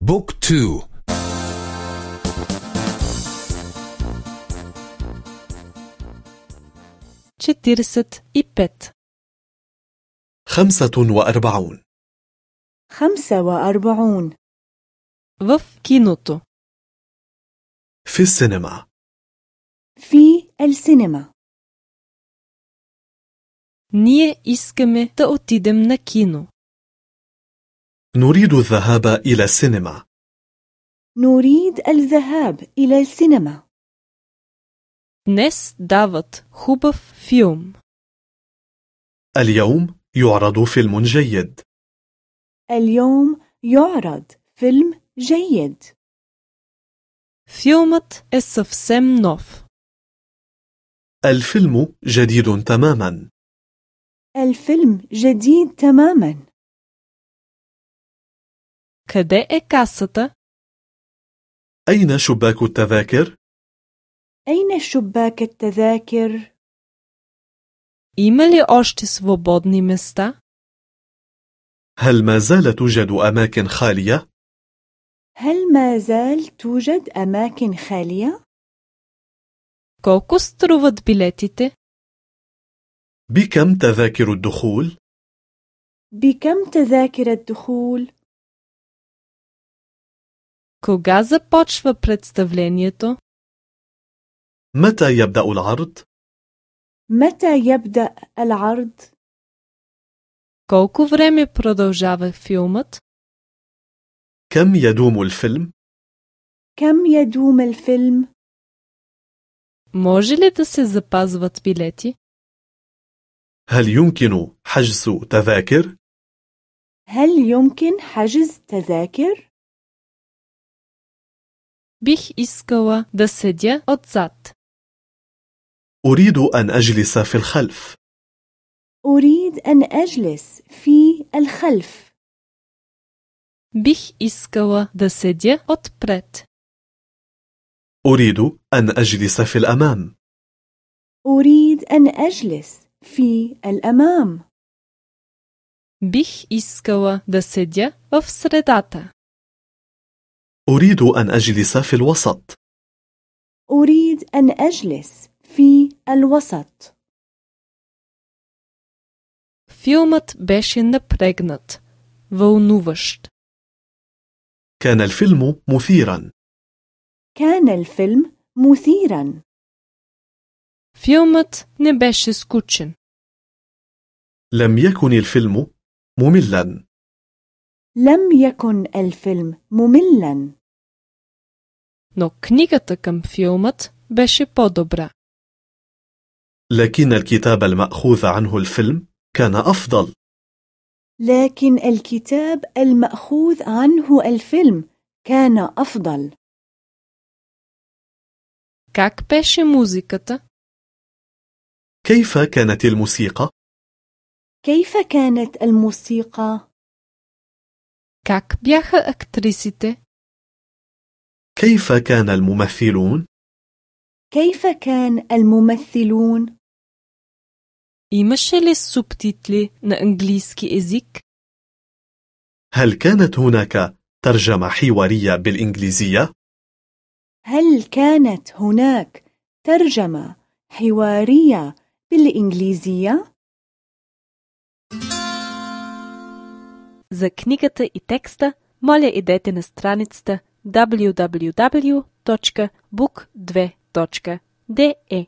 بوك تو четиридесет и пет خمسة وأربعون خمسة وأربعون в киното في السينما في السينما Ние искаме да отидем на кино. نريد الذهاب إلى السينما نريد الذهاب إلى السينما Днес дават хубав филм. اليوم يعرض فيلم جيد اليوم يعرض فيلم جيد Филмът е съвсем нов. الفيلم جديد تماما الفيلم جديد تماما Къде е касата? أين شباك التذاكر؟ أين شباك التذاكر؟ Има ли още свободни места? هل ما زال توجد أماكن خالية؟ هل ما زال توجد أماكن خالية؟ Колко струват билетите? بكم تذاكر الدخول؟ بكم تذاكر الدخول؟ Кога започва представлението? متى يبدأ العرض؟ متى يبدأ العرض؟ Колко време продължава филмът? كم يدوم الفيلم؟ كم يدوم الفيلم؟ Може ли да се запазват билети? هل يمكن حجز تذاكر؟ هل يمكن حجز تذاكر؟ Бих искала да седя отзад. أريد أن أجلس في الخلف أريد أن أجلس في الخلف Бих искала да седя отпред. أريد أن أجلس في الأمام أريد أن أجلس في الأمام Бих искала да седя в средата. أريد أن أجلس في الوسط أريد أن أجلس في الوسط Филмът беше напрегнат, вълнуващ. كان الفيلم مثيرا كان الفيلم مثيرا Филмът не беше скучен. لم يكن الفيلم مملا لم يكن الفيلم مملا Но книгата към филмът беше по-добра. لكن الكتاب المأخوذ عنه الفيلم كان أفضل لكن الكتاب المأخوذ عنه الفيلم كان أفضل Как беше музиката? كيف كانت الموسيقى؟ كيف كانت الموسيقى؟ Как бяха актрисите? كيف كان الممثلون؟ كيف كان الممثلون؟ Имаше ли субтитли на английски език? هل كانت هناك ترجمة حوارية بالإنجليزية؟ هل كانت هناك ترجمة حوارية بالإنجليزية؟ За книгата и текста, моля идете на страницата www.book2.de